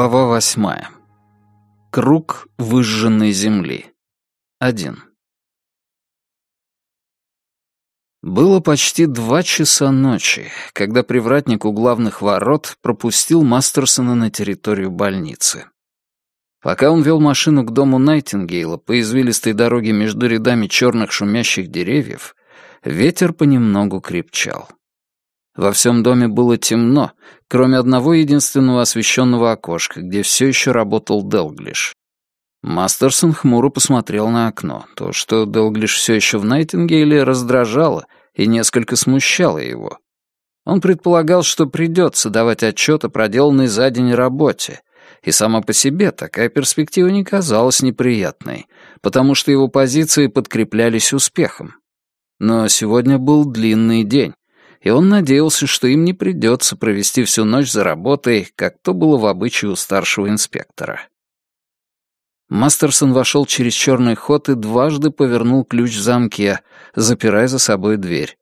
Глава восьмая. Круг выжженной земли. Один. Было почти два часа ночи, когда привратник у главных ворот пропустил Мастерсона на территорию больницы. Пока он вел машину к дому Найтингейла по извилистой дороге между рядами черных шумящих деревьев, ветер понемногу крепчал. Во всем доме было темно, кроме одного единственного освещенного окошка, где все еще работал Делглиш. Мастерсон хмуро посмотрел на окно. То, что Делглиш все еще в Найтингейле, раздражало и несколько смущало его. Он предполагал, что придется давать отчет о проделанной за день работе, и сама по себе такая перспектива не казалась неприятной, потому что его позиции подкреплялись успехом. Но сегодня был длинный день, и он надеялся, что им не придется провести всю ночь за работой, как то было в обычае у старшего инспектора. Мастерсон вошел через черный ход и дважды повернул ключ в замке, запирая за собой дверь.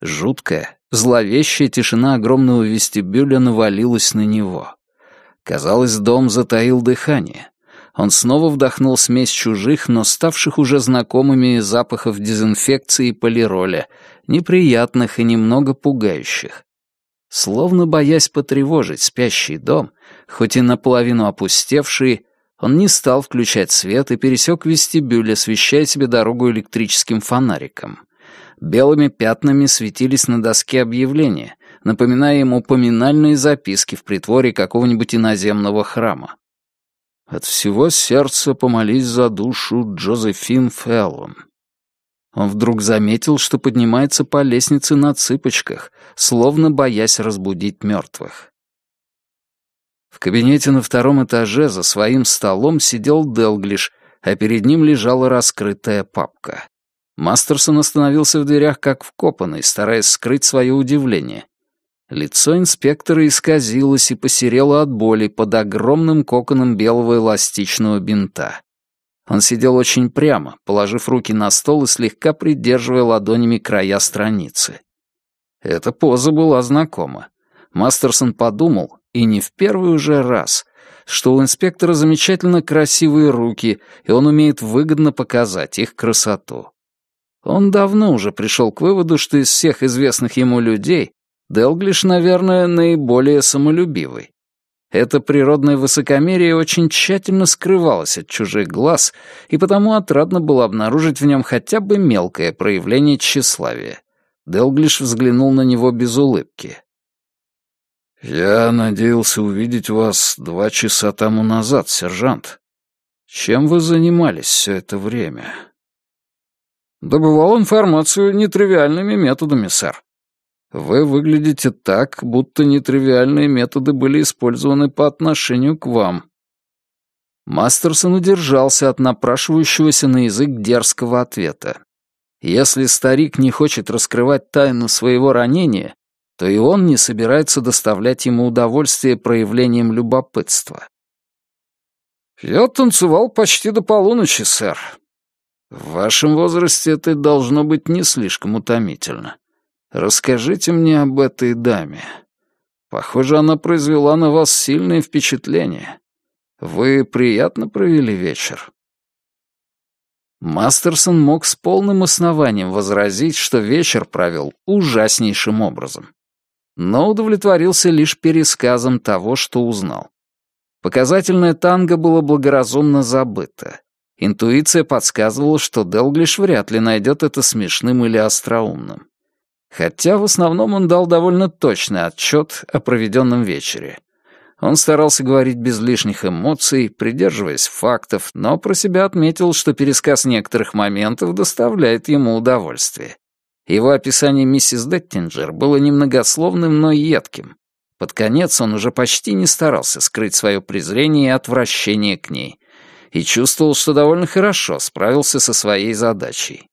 Жуткая, зловещая тишина огромного вестибюля навалилась на него. Казалось, дом затаил дыхание. Он снова вдохнул смесь чужих, но ставших уже знакомыми запахов дезинфекции и полироля, неприятных и немного пугающих. Словно боясь потревожить спящий дом, хоть и наполовину опустевший, он не стал включать свет и пересек вестибюль, освещая себе дорогу электрическим фонариком. Белыми пятнами светились на доске объявления, напоминая ему поминальные записки в притворе какого-нибудь иноземного храма. От всего сердца помолись за душу Джозефин Феллон. Он вдруг заметил, что поднимается по лестнице на цыпочках, словно боясь разбудить мертвых. В кабинете на втором этаже за своим столом сидел Делглиш, а перед ним лежала раскрытая папка. Мастерсон остановился в дверях как вкопанный, стараясь скрыть свое удивление. Лицо инспектора исказилось и посерело от боли под огромным коконом белого эластичного бинта. Он сидел очень прямо, положив руки на стол и слегка придерживая ладонями края страницы. Эта поза была знакома. Мастерсон подумал, и не в первый уже раз, что у инспектора замечательно красивые руки, и он умеет выгодно показать их красоту. Он давно уже пришел к выводу, что из всех известных ему людей Делглиш, наверное, наиболее самолюбивый. Это природное высокомерие очень тщательно скрывалось от чужих глаз, и потому отрадно было обнаружить в нем хотя бы мелкое проявление тщеславия. Делглиш взглянул на него без улыбки. «Я надеялся увидеть вас два часа тому назад, сержант. Чем вы занимались все это время?» «Добывал информацию нетривиальными методами, сэр. Вы выглядите так, будто нетривиальные методы были использованы по отношению к вам». Мастерсон удержался от напрашивающегося на язык дерзкого ответа. Если старик не хочет раскрывать тайну своего ранения, то и он не собирается доставлять ему удовольствие проявлением любопытства. «Я танцевал почти до полуночи, сэр. В вашем возрасте это должно быть не слишком утомительно. Расскажите мне об этой даме. Похоже, она произвела на вас сильное впечатление. Вы приятно провели вечер?» Мастерсон мог с полным основанием возразить, что вечер провел ужаснейшим образом. Но удовлетворился лишь пересказом того, что узнал. Показательное танго было благоразумно забыто. Интуиция подсказывала, что Делглиш вряд ли найдет это смешным или остроумным хотя в основном он дал довольно точный отчет о проведенном вечере. Он старался говорить без лишних эмоций, придерживаясь фактов, но про себя отметил, что пересказ некоторых моментов доставляет ему удовольствие. Его описание миссис Деттинджер было немногословным, но едким. Под конец он уже почти не старался скрыть свое презрение и отвращение к ней, и чувствовал, что довольно хорошо справился со своей задачей.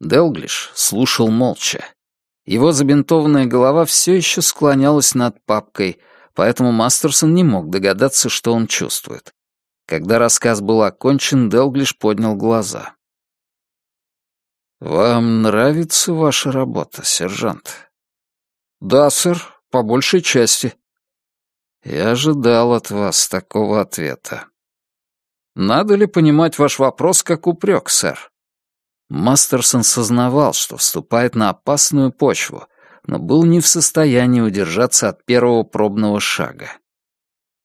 Делглиш слушал молча. Его забинтованная голова все еще склонялась над папкой, поэтому Мастерсон не мог догадаться, что он чувствует. Когда рассказ был окончен, Делглиш поднял глаза. «Вам нравится ваша работа, сержант?» «Да, сэр, по большей части». Я ожидал от вас такого ответа. Надо ли понимать ваш вопрос как упрек, сэр? Мастерсон сознавал, что вступает на опасную почву, но был не в состоянии удержаться от первого пробного шага.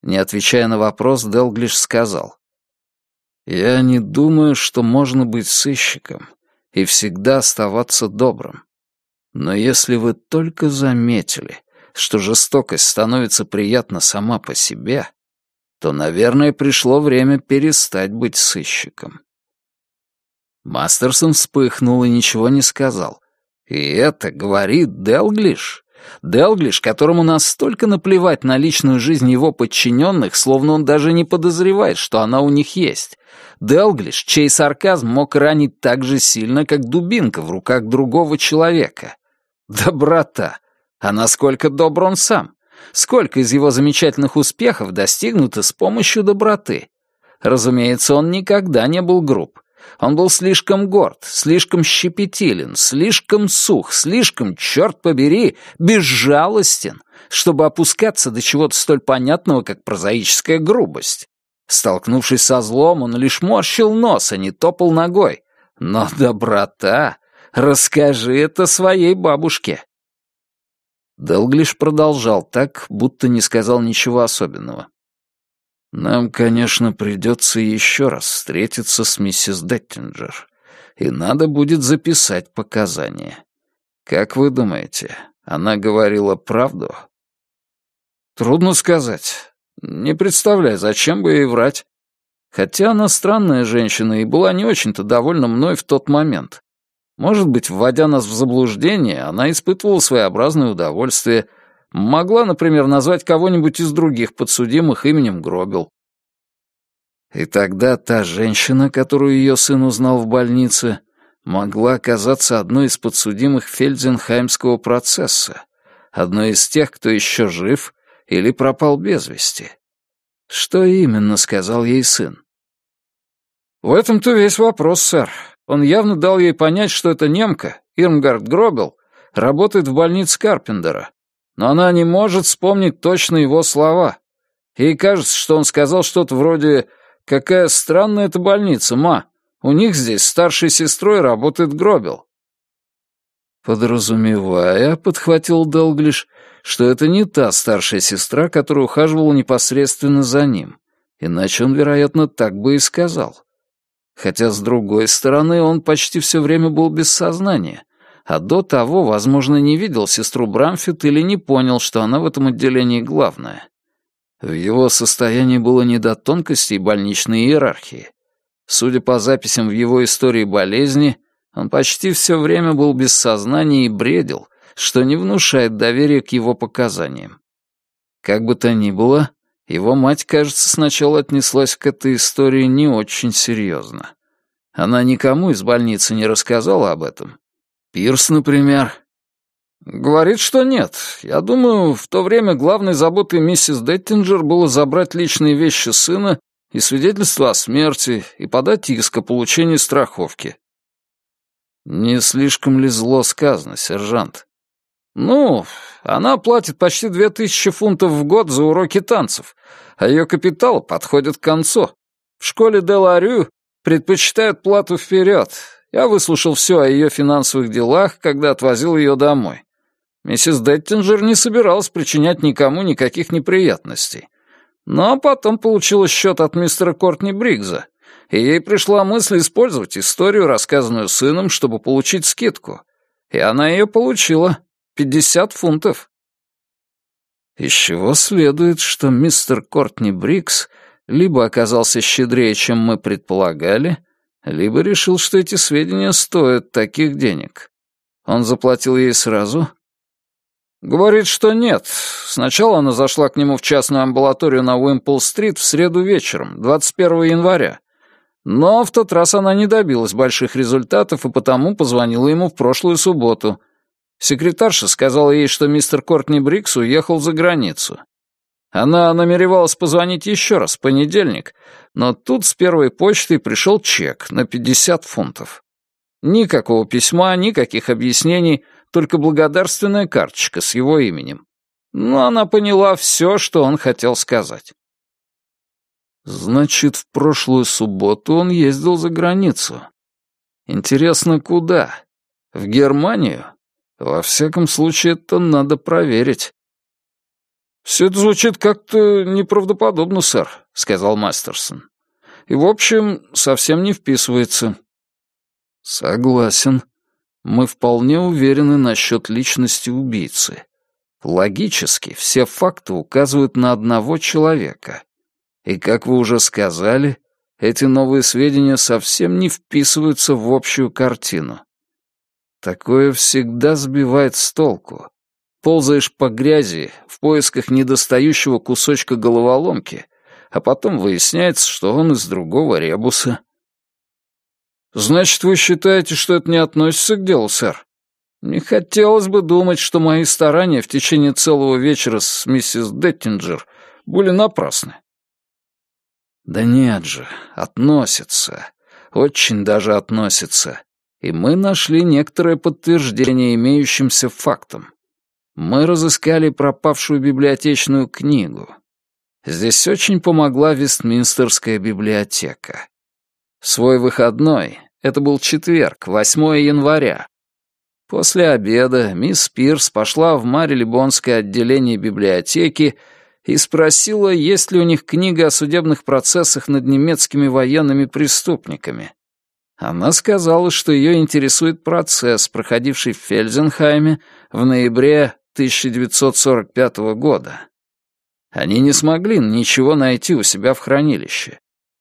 Не отвечая на вопрос, Делглиш сказал. «Я не думаю, что можно быть сыщиком и всегда оставаться добрым. Но если вы только заметили, что жестокость становится приятна сама по себе, то, наверное, пришло время перестать быть сыщиком». Мастерсон вспыхнул и ничего не сказал. И это говорит Делглиш. Делглиш, которому настолько наплевать на личную жизнь его подчиненных, словно он даже не подозревает, что она у них есть. Делглиш, чей сарказм мог ранить так же сильно, как дубинка в руках другого человека. Доброта. А насколько добр он сам? Сколько из его замечательных успехов достигнуто с помощью доброты? Разумеется, он никогда не был груб. Он был слишком горд, слишком щепетилен, слишком сух, слишком, черт побери, безжалостен, чтобы опускаться до чего-то столь понятного, как прозаическая грубость. Столкнувшись со злом, он лишь морщил нос, а не топал ногой. Но доброта... Расскажи это своей бабушке. Делглиш продолжал так, будто не сказал ничего особенного. Нам, конечно, придется еще раз встретиться с миссис Деттинджер, и надо будет записать показания. Как вы думаете, она говорила правду? Трудно сказать. Не представляю, зачем бы ей врать. Хотя она странная женщина и была не очень-то довольна мной в тот момент. Может быть, вводя нас в заблуждение, она испытывала своеобразное удовольствие — Могла, например, назвать кого-нибудь из других подсудимых именем Гробел. И тогда та женщина, которую ее сын узнал в больнице, могла оказаться одной из подсудимых Фельдзенхаймского процесса, одной из тех, кто еще жив или пропал без вести. Что именно сказал ей сын? В этом-то весь вопрос, сэр. Он явно дал ей понять, что эта немка, Ирмгард Гробел, работает в больнице Карпендера, но она не может вспомнить точно его слова. Ей кажется, что он сказал что-то вроде «Какая странная эта больница, ма! У них здесь старшей сестрой работает Гробел». Подразумевая, подхватил Делглиш, что это не та старшая сестра, которая ухаживала непосредственно за ним, иначе он, вероятно, так бы и сказал. Хотя, с другой стороны, он почти все время был без сознания, а до того, возможно, не видел сестру Брамфит или не понял, что она в этом отделении главная. В его состоянии было не до тонкостей больничной иерархии. Судя по записям в его истории болезни, он почти все время был без сознания и бредил, что не внушает доверия к его показаниям. Как бы то ни было, его мать, кажется, сначала отнеслась к этой истории не очень серьезно. Она никому из больницы не рассказала об этом, Пирс, например. Говорит, что нет. Я думаю, в то время главной заботой миссис Деттинджер было забрать личные вещи сына и свидетельство о смерти, и подать иск о получении страховки. Не слишком ли зло сказано, сержант? Ну, она платит почти две тысячи фунтов в год за уроки танцев, а ее капитал подходит к концу. В школе Деларю предпочитают плату вперед, я выслушал все о ее финансовых делах, когда отвозил ее домой. Миссис Деттинджер не собиралась причинять никому никаких неприятностей. Но потом получила счет от мистера Кортни Бригза, и ей пришла мысль использовать историю, рассказанную сыном, чтобы получить скидку. И она ее получила. Пятьдесят фунтов. Из чего следует, что мистер Кортни Бригс либо оказался щедрее, чем мы предполагали, либо решил, что эти сведения стоят таких денег. Он заплатил ей сразу? Говорит, что нет. Сначала она зашла к нему в частную амбулаторию на Уимпл-стрит в среду вечером, 21 января. Но в тот раз она не добилась больших результатов и потому позвонила ему в прошлую субботу. Секретарша сказала ей, что мистер Кортни Брикс уехал за границу. Она намеревалась позвонить еще раз в понедельник, но тут с первой почтой пришел чек на 50 фунтов. Никакого письма, никаких объяснений, только благодарственная карточка с его именем. но она поняла все, что он хотел сказать. Значит, в прошлую субботу он ездил за границу. Интересно, куда? В Германию? Во всяком случае, это надо проверить. «Все это звучит как-то неправдоподобно, сэр», — сказал Мастерсон. «И, в общем, совсем не вписывается». «Согласен. Мы вполне уверены насчет личности убийцы. Логически, все факты указывают на одного человека. И, как вы уже сказали, эти новые сведения совсем не вписываются в общую картину. Такое всегда сбивает с толку. Ползаешь по грязи в поисках недостающего кусочка головоломки, а потом выясняется, что он из другого ребуса. «Значит, вы считаете, что это не относится к делу, сэр?» «Не хотелось бы думать, что мои старания в течение целого вечера с миссис Деттинджер были напрасны». «Да нет же, относится. Очень даже относится. И мы нашли некоторое подтверждение имеющимся фактам. Мы разыскали пропавшую библиотечную книгу. Здесь очень помогла Вестминстерская библиотека. Свой выходной, это был четверг, 8 января. После обеда мисс Пирс пошла в Марилибонское отделение библиотеки и спросила, есть ли у них книга о судебных процессах над немецкими военными преступниками. Она сказала, что ее интересует процесс, проходивший в Фельзенхайме в ноябре 1945 года. Они не смогли ничего найти у себя в хранилище,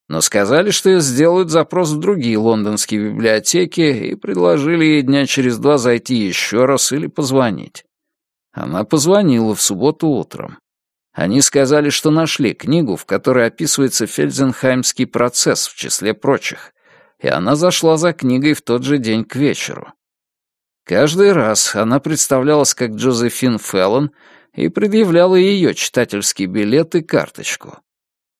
но сказали, что сделают запрос в другие лондонские библиотеки и предложили ей дня через два зайти еще раз или позвонить. Она позвонила в субботу утром. Они сказали, что нашли книгу, в которой описывается Фельдзенхаймский процесс в числе прочих, и она зашла за книгой в тот же день к вечеру. Каждый раз она представлялась как Джозефин Феллон и предъявляла ее читательский билет и карточку.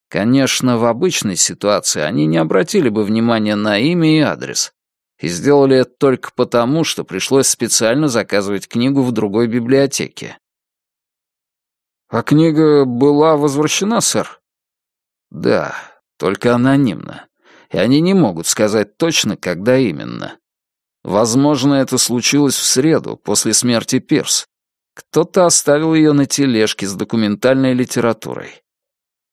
Конечно, в обычной ситуации они не обратили бы внимания на имя и адрес, и сделали это только потому, что пришлось специально заказывать книгу в другой библиотеке. «А книга была возвращена, сэр?» «Да, только анонимно, и они не могут сказать точно, когда именно. Возможно, это случилось в среду, после смерти Пирс. Кто-то оставил ее на тележке с документальной литературой.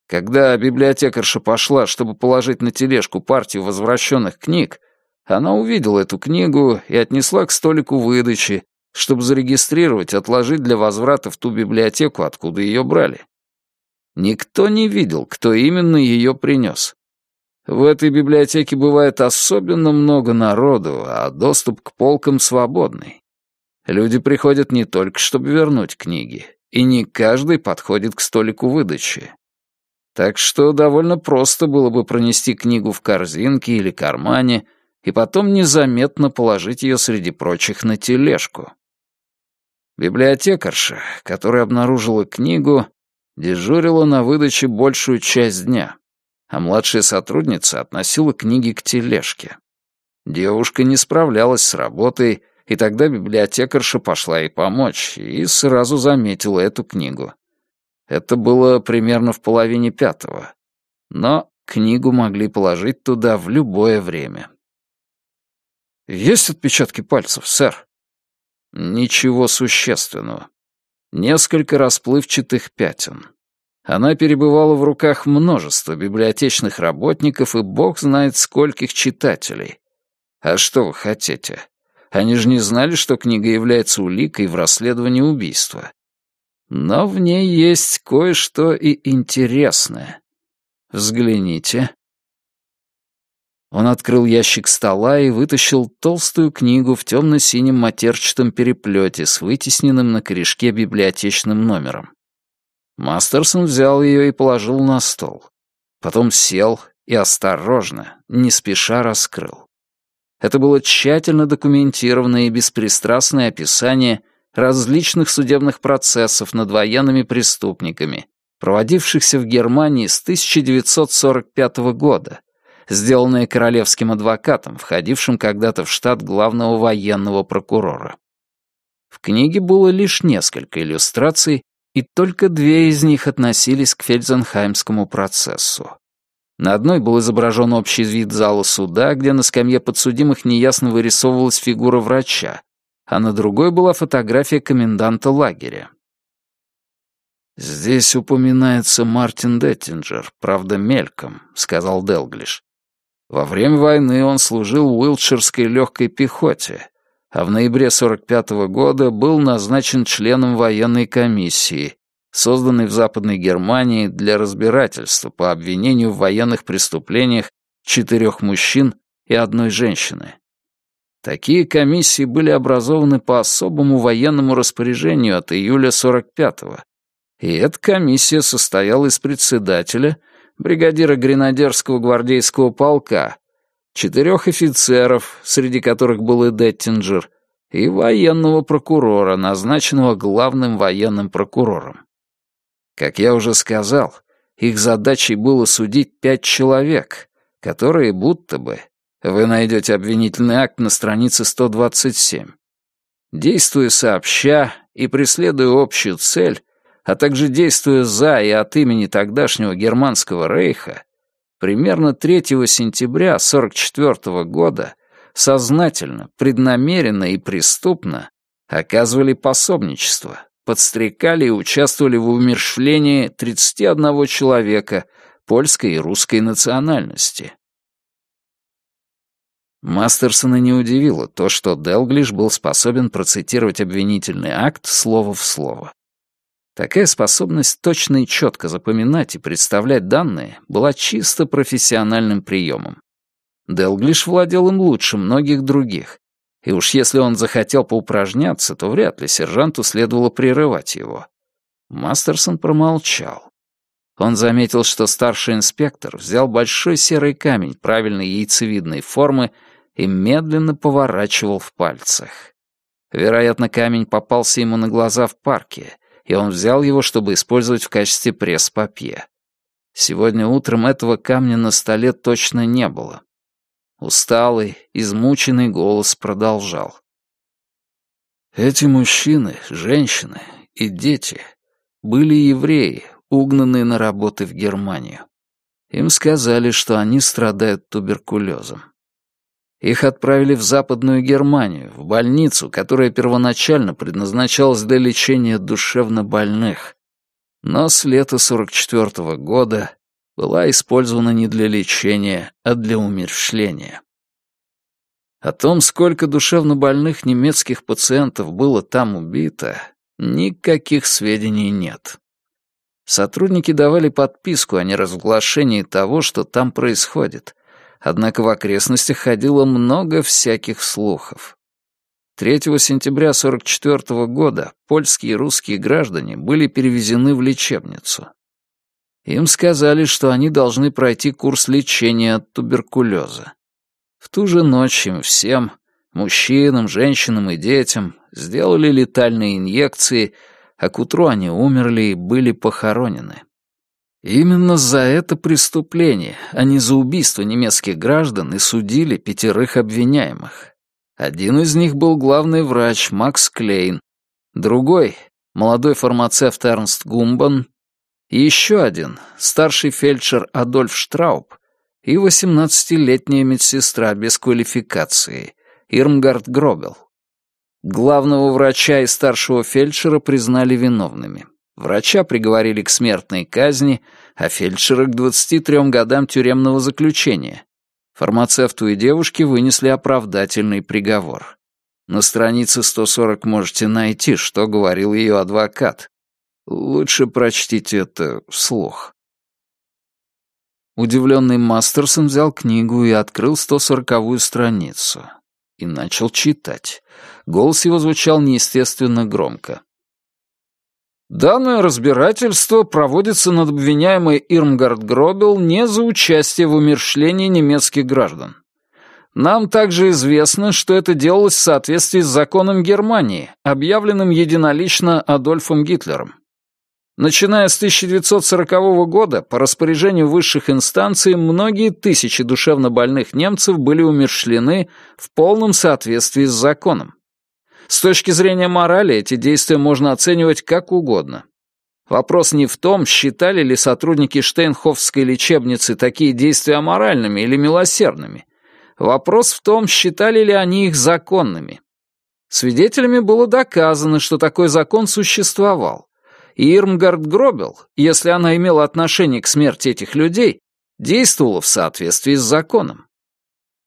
Когда библиотекарша пошла, чтобы положить на тележку партию возвращенных книг, она увидела эту книгу и отнесла к столику выдачи, чтобы зарегистрировать, отложить для возврата в ту библиотеку, откуда ее брали. Никто не видел, кто именно ее принес. В этой библиотеке бывает особенно много народу, а доступ к полкам свободный. Люди приходят не только, чтобы вернуть книги, и не каждый подходит к столику выдачи. Так что довольно просто было бы пронести книгу в корзинке или кармане и потом незаметно положить ее среди прочих на тележку. Библиотекарша, которая обнаружила книгу, дежурила на выдаче большую часть дня а младшая сотрудница относила книги к тележке. Девушка не справлялась с работой, и тогда библиотекарша пошла ей помочь и сразу заметила эту книгу. Это было примерно в половине пятого. Но книгу могли положить туда в любое время. «Есть отпечатки пальцев, сэр?» «Ничего существенного. Несколько расплывчатых пятен. Она перебывала в руках множества библиотечных работников и бог знает скольких читателей. А что вы хотите? Они же не знали, что книга является уликой в расследовании убийства. Но в ней есть кое-что и интересное. Взгляните. Он открыл ящик стола и вытащил толстую книгу в темно-синем матерчатом переплете с вытесненным на корешке библиотечным номером. Мастерсон взял ее и положил на стол. Потом сел и осторожно, не спеша раскрыл. Это было тщательно документированное и беспристрастное описание различных судебных процессов над военными преступниками, проводившихся в Германии с 1945 года, сделанное королевским адвокатом, входившим когда-то в штат главного военного прокурора. В книге было лишь несколько иллюстраций, и только две из них относились к Фельдзенхаймскому процессу. На одной был изображен общий вид зала суда, где на скамье подсудимых неясно вырисовывалась фигура врача, а на другой была фотография коменданта лагеря. «Здесь упоминается Мартин Деттинджер, правда, мельком», — сказал Делглиш. «Во время войны он служил в Уилтширской легкой пехоте, а в ноябре 45 -го года был назначен членом военной комиссии, созданной в Западной Германии для разбирательства по обвинению в военных преступлениях четырех мужчин и одной женщины. Такие комиссии были образованы по особому военному распоряжению от июля 45-го, и эта комиссия состояла из председателя, бригадира гренадерского гвардейского полка, четырех офицеров, среди которых был и Деттинджер, и военного прокурора, назначенного главным военным прокурором. Как я уже сказал, их задачей было судить пять человек, которые будто бы... Вы найдете обвинительный акт на странице 127. Действуя сообща и преследуя общую цель, а также действуя за и от имени тогдашнего Германского рейха, примерно 3 сентября 1944 года сознательно, преднамеренно и преступно оказывали пособничество, подстрекали и участвовали в умерщвлении 31 человека польской и русской национальности. Мастерсона не удивило то, что Делглиш был способен процитировать обвинительный акт слово в слово. Такая способность точно и четко запоминать и представлять данные была чисто профессиональным приемом. Делглиш владел им лучше многих других, и уж если он захотел поупражняться, то вряд ли сержанту следовало прерывать его. Мастерсон промолчал. Он заметил, что старший инспектор взял большой серый камень правильной яйцевидной формы и медленно поворачивал в пальцах. Вероятно, камень попался ему на глаза в парке, и он взял его, чтобы использовать в качестве пресс-папье. Сегодня утром этого камня на столе точно не было. Усталый, измученный голос продолжал. Эти мужчины, женщины и дети были евреи, угнанные на работы в Германию. Им сказали, что они страдают туберкулезом. Их отправили в Западную Германию, в больницу, которая первоначально предназначалась для лечения душевнобольных. Но с лета 44 -го года была использована не для лечения, а для умерщвления. О том, сколько душевнобольных немецких пациентов было там убито, никаких сведений нет. Сотрудники давали подписку о неразглашении того, что там происходит, однако в окрестностях ходило много всяких слухов. 3 сентября 1944 года польские и русские граждане были перевезены в лечебницу. Им сказали, что они должны пройти курс лечения от туберкулеза. В ту же ночь им всем, мужчинам, женщинам и детям, сделали летальные инъекции, а к утру они умерли и были похоронены. Именно за это преступление, а не за убийство немецких граждан, и судили пятерых обвиняемых. Один из них был главный врач Макс Клейн, другой — молодой фармацевт Эрнст Гумбан, еще один, старший фельдшер Адольф Штрауб и 18-летняя медсестра без квалификации Ирмгард Гробел. Главного врача и старшего фельдшера признали виновными. Врача приговорили к смертной казни, а фельдшера к 23 годам тюремного заключения. Фармацевту и девушке вынесли оправдательный приговор. На странице 140 можете найти, что говорил ее адвокат. Лучше прочтите это вслух. Удивленный Мастерсон взял книгу и открыл 140-ю страницу. И начал читать. Голос его звучал неестественно громко. Данное разбирательство проводится над обвиняемой Ирмгард Гробел не за участие в умершлении немецких граждан. Нам также известно, что это делалось в соответствии с законом Германии, объявленным единолично Адольфом Гитлером. Начиная с 1940 года, по распоряжению высших инстанций, многие тысячи душевнобольных немцев были умершлены в полном соответствии с законом. С точки зрения морали эти действия можно оценивать как угодно. Вопрос не в том, считали ли сотрудники Штейнхофской лечебницы такие действия аморальными или милосердными. Вопрос в том, считали ли они их законными. Свидетелями было доказано, что такой закон существовал. И Ирмгард Гробел, если она имела отношение к смерти этих людей, действовала в соответствии с законом.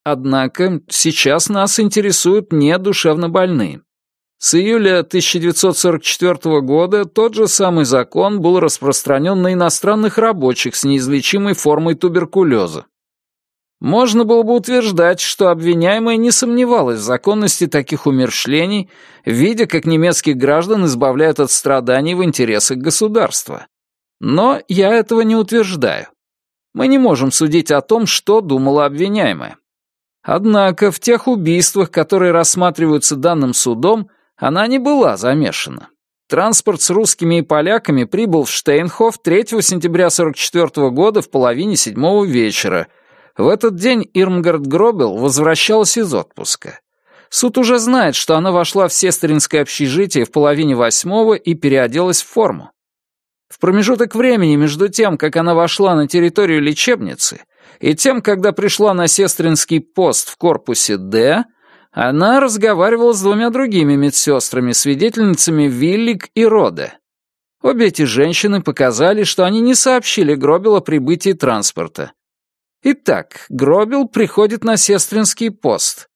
Однако сейчас нас интересуют не душевнобольные. С июля 1944 года тот же самый закон был распространен на иностранных рабочих с неизлечимой формой туберкулеза. Можно было бы утверждать, что обвиняемая не сомневалась в законности таких умершлений, видя, как немецких граждан избавляют от страданий в интересах государства. Но я этого не утверждаю. Мы не можем судить о том, что думала обвиняемая. Однако в тех убийствах, которые рассматриваются данным судом, она не была замешана. Транспорт с русскими и поляками прибыл в Штейнхоф 3 сентября 1944 года в половине седьмого вечера. В этот день Ирмгард Гробел возвращалась из отпуска. Суд уже знает, что она вошла в сестринское общежитие в половине восьмого и переоделась в форму. В промежуток времени между тем, как она вошла на территорию лечебницы, и тем, когда пришла на сестринский пост в корпусе «Д», она разговаривала с двумя другими медсестрами, свидетельницами Виллик и Роде. Обе эти женщины показали, что они не сообщили Гробел о прибытии транспорта. Итак, Гробел приходит на сестринский пост.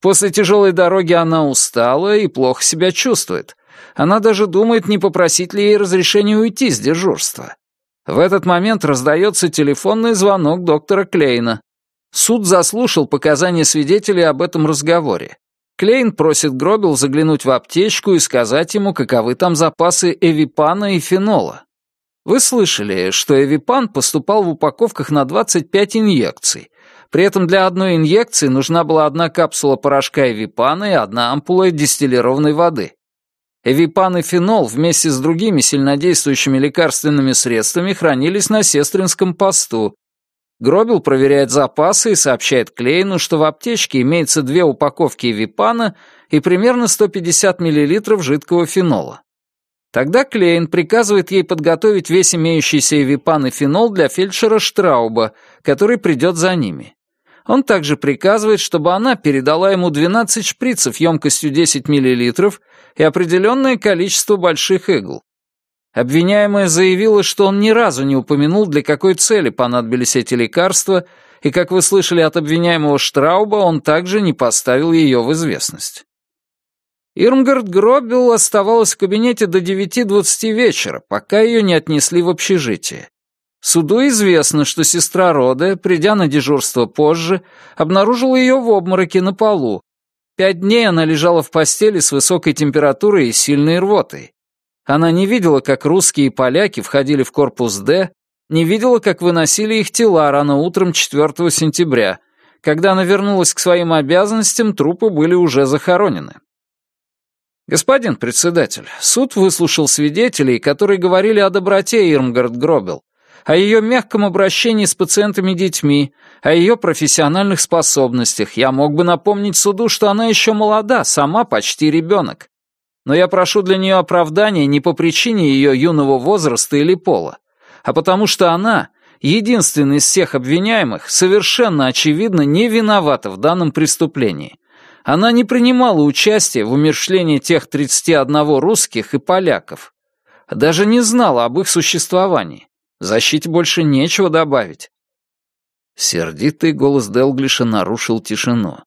После тяжелой дороги она устала и плохо себя чувствует. Она даже думает, не попросить ли ей разрешения уйти с дежурства. В этот момент раздается телефонный звонок доктора Клейна. Суд заслушал показания свидетелей об этом разговоре. Клейн просит Гробел заглянуть в аптечку и сказать ему, каковы там запасы эвипана и фенола. Вы слышали, что эвипан поступал в упаковках на 25 инъекций. При этом для одной инъекции нужна была одна капсула порошка эвипана и одна ампула дистиллированной воды. Эвипан и фенол вместе с другими сильнодействующими лекарственными средствами хранились на сестринском посту, Гробил проверяет запасы и сообщает Клейну, что в аптечке имеется две упаковки випана и примерно 150 мл жидкого фенола. Тогда Клейн приказывает ей подготовить весь имеющийся випан и фенол для фельдшера Штрауба, который придет за ними. Он также приказывает, чтобы она передала ему 12 шприцев емкостью 10 мл и определенное количество больших игл. Обвиняемая заявила, что он ни разу не упомянул, для какой цели понадобились эти лекарства, и, как вы слышали от обвиняемого Штрауба, он также не поставил ее в известность. Ирмгард Гробел оставалась в кабинете до 9.20 вечера, пока ее не отнесли в общежитие. Суду известно, что сестра Рода, придя на дежурство позже, обнаружила ее в обмороке на полу. Пять дней она лежала в постели с высокой температурой и сильной рвотой. Она не видела, как русские и поляки входили в корпус «Д», не видела, как выносили их тела рано утром 4 сентября. Когда она вернулась к своим обязанностям, трупы были уже захоронены. Господин председатель, суд выслушал свидетелей, которые говорили о доброте Ирмгард Гробел, о ее мягком обращении с пациентами-детьми, о ее профессиональных способностях. Я мог бы напомнить суду, что она еще молода, сама почти ребенок но я прошу для нее оправдания не по причине ее юного возраста или пола, а потому что она, единственный из всех обвиняемых, совершенно очевидно не виновата в данном преступлении. Она не принимала участия в умершлении тех 31 русских и поляков. Даже не знала об их существовании. Защите больше нечего добавить. Сердитый голос Делглиша нарушил тишину.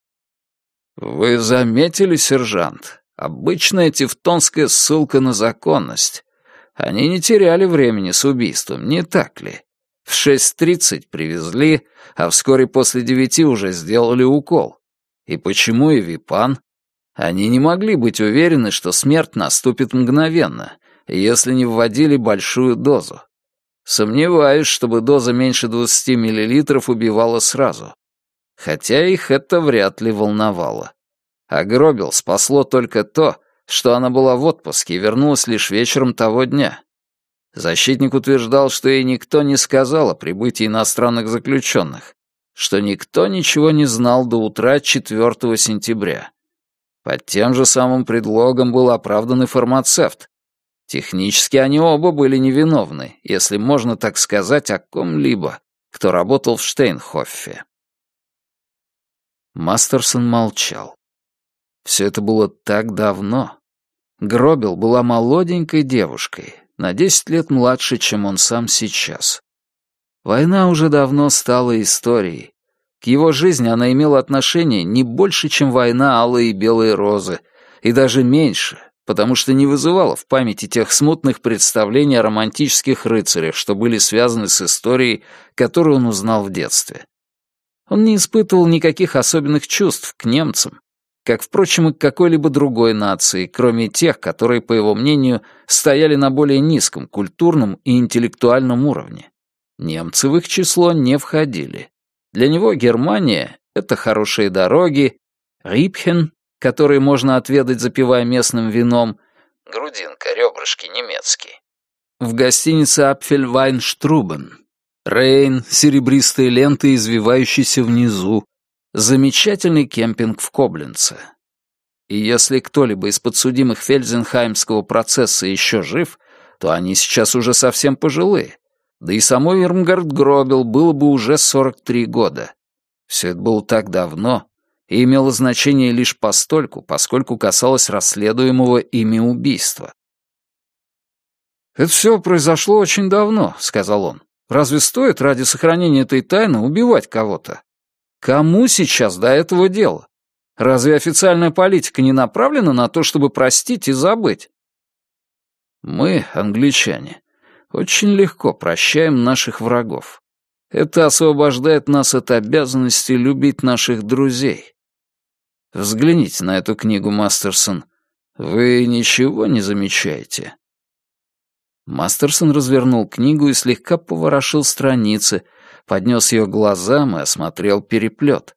«Вы заметили, сержант, Обычная тевтонская ссылка на законность. Они не теряли времени с убийством, не так ли? В 6.30 привезли, а вскоре после девяти уже сделали укол. И почему и Випан? Они не могли быть уверены, что смерть наступит мгновенно, если не вводили большую дозу. Сомневаюсь, чтобы доза меньше 20 мл убивала сразу. Хотя их это вряд ли волновало. А Гробел спасло только то, что она была в отпуске и вернулась лишь вечером того дня. Защитник утверждал, что ей никто не сказал о прибытии иностранных заключенных, что никто ничего не знал до утра 4 сентября. Под тем же самым предлогом был оправдан и фармацевт. Технически они оба были невиновны, если можно так сказать о ком-либо, кто работал в Штейнхоффе. Мастерсон молчал. Все это было так давно. Гробел была молоденькой девушкой, на десять лет младше, чем он сам сейчас. Война уже давно стала историей. К его жизни она имела отношение не больше, чем война алые и белые розы, и даже меньше, потому что не вызывала в памяти тех смутных представлений о романтических рыцарях, что были связаны с историей, которую он узнал в детстве. Он не испытывал никаких особенных чувств к немцам, как, впрочем, и к какой-либо другой нации, кроме тех, которые, по его мнению, стояли на более низком культурном и интеллектуальном уровне. Немцы в их число не входили. Для него Германия — это хорошие дороги, Рипхен, которые можно отведать, запивая местным вином, грудинка, ребрышки немецкие. В гостинице Апфельвайнштрубен, Рейн, серебристые ленты, извивающиеся внизу, Замечательный кемпинг в Коблинце. И если кто-либо из подсудимых Фельдзенхаймского процесса еще жив, то они сейчас уже совсем пожилые. Да и самой Ирмгард Гробел было бы уже 43 года. Все это было так давно и имело значение лишь постольку, поскольку касалось расследуемого ими убийства. «Это все произошло очень давно», — сказал он. «Разве стоит ради сохранения этой тайны убивать кого-то? Кому сейчас до этого дела? Разве официальная политика не направлена на то, чтобы простить и забыть? Мы, англичане, очень легко прощаем наших врагов. Это освобождает нас от обязанности любить наших друзей. Взгляните на эту книгу, Мастерсон. Вы ничего не замечаете?» Мастерсон развернул книгу и слегка поворошил страницы, поднес ее глазам и осмотрел переплет.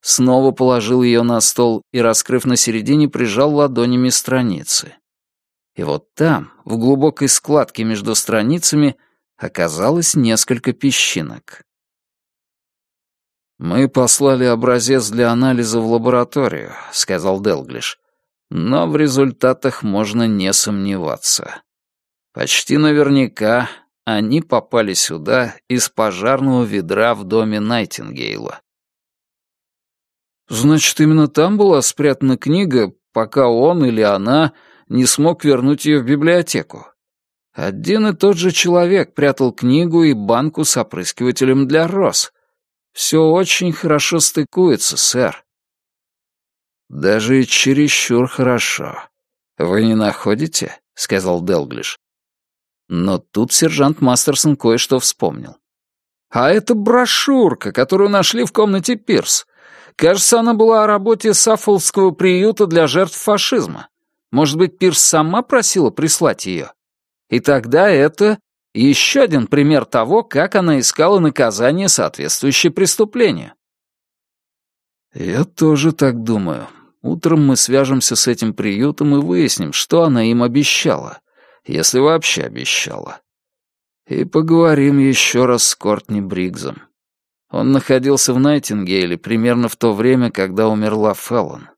Снова положил ее на стол и, раскрыв на середине, прижал ладонями страницы. И вот там, в глубокой складке между страницами, оказалось несколько песчинок. «Мы послали образец для анализа в лабораторию», — сказал Делглиш. «Но в результатах можно не сомневаться. Почти наверняка они попали сюда из пожарного ведра в доме Найтингейла. Значит, именно там была спрятана книга, пока он или она не смог вернуть ее в библиотеку. Один и тот же человек прятал книгу и банку с опрыскивателем для роз. Все очень хорошо стыкуется, сэр. Даже чересчур хорошо. Вы не находите? — сказал Делглиш. Но тут сержант Мастерсон кое-что вспомнил. «А это брошюрка, которую нашли в комнате Пирс. Кажется, она была о работе Саффолского приюта для жертв фашизма. Может быть, Пирс сама просила прислать ее? И тогда это еще один пример того, как она искала наказание, соответствующее преступлению». «Я тоже так думаю. Утром мы свяжемся с этим приютом и выясним, что она им обещала если вообще обещала. И поговорим еще раз с Кортни Бригзом. Он находился в Найтингейле примерно в то время, когда умерла Феллон.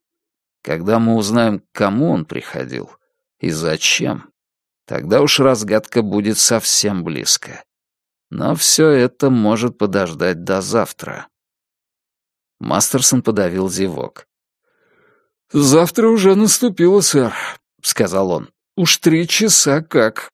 Когда мы узнаем, к кому он приходил и зачем, тогда уж разгадка будет совсем близко. Но все это может подождать до завтра. Мастерсон подавил зевок. «Завтра уже наступило, сэр», — сказал он. Уж три часа как.